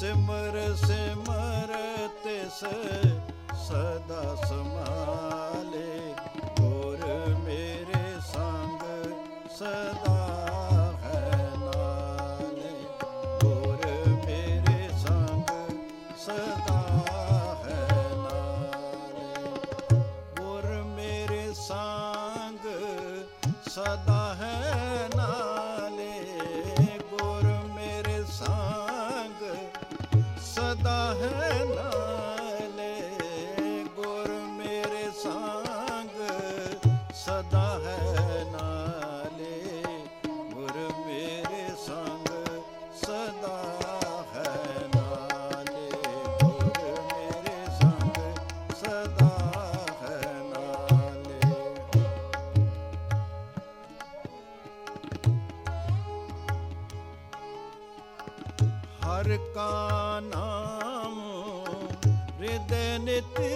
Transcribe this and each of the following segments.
ਸਿਮਰ ਸਿਮਰ ਤਿਸ ਸਦਾ ਸਮਾਲੇ ਹੋਰ ਮੇਰੇ ਸੰਗ ਸਦਾ ਸਦਾ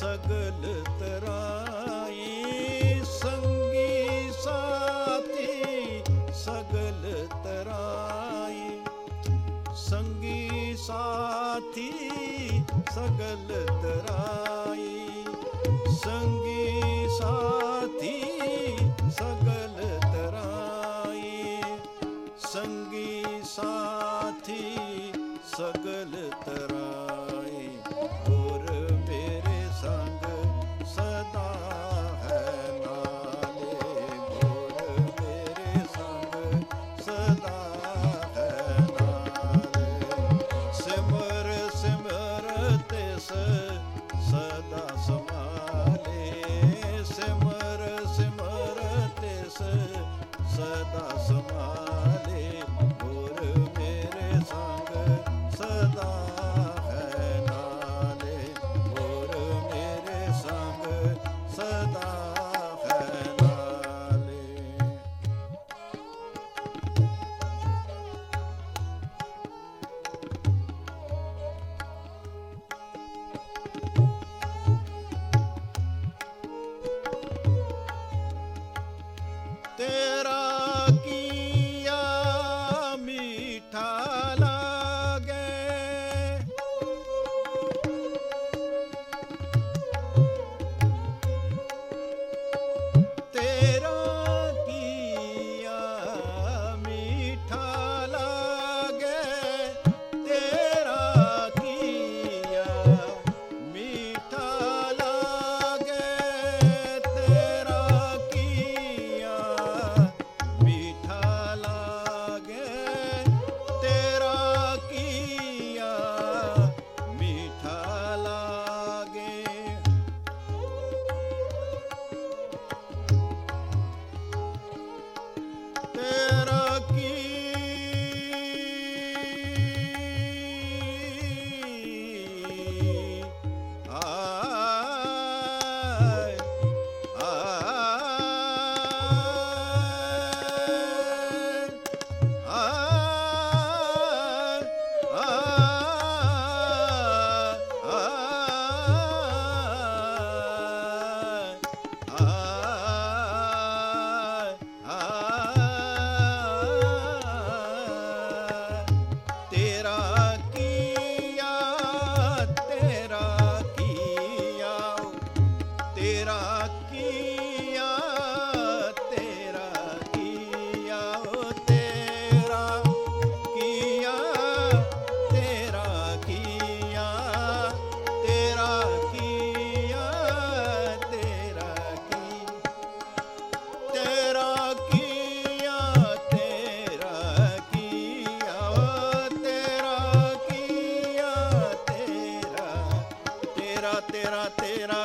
ਸਗਲ ਤਰਾਈ ਸੰਗੀ ਸਾਥੀ ਸਗਲ ਤਰਾਈ। ਸੰਗੀ ਸਾਥੀ ਸਗਲ ਤਰਾਈ। ਸੰਗ carteira. ਤੇਰਾ ਤੇਰਾ ਤੇਰਾ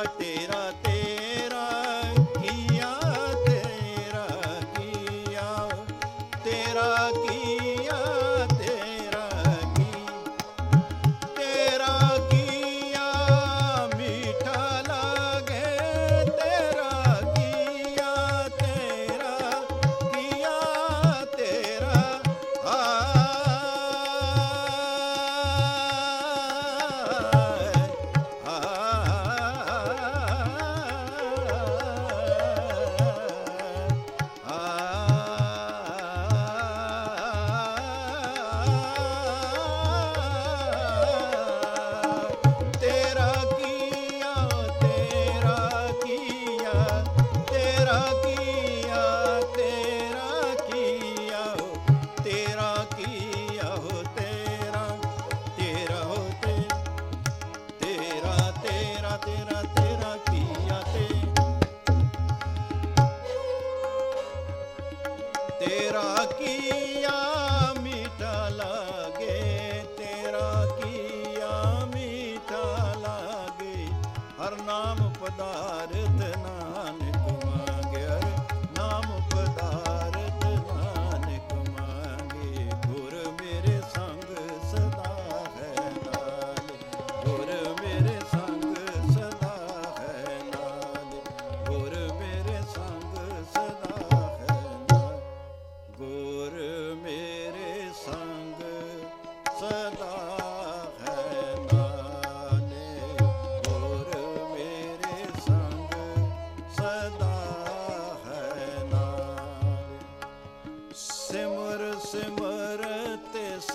ਸਿਮਰ ਤਿਸ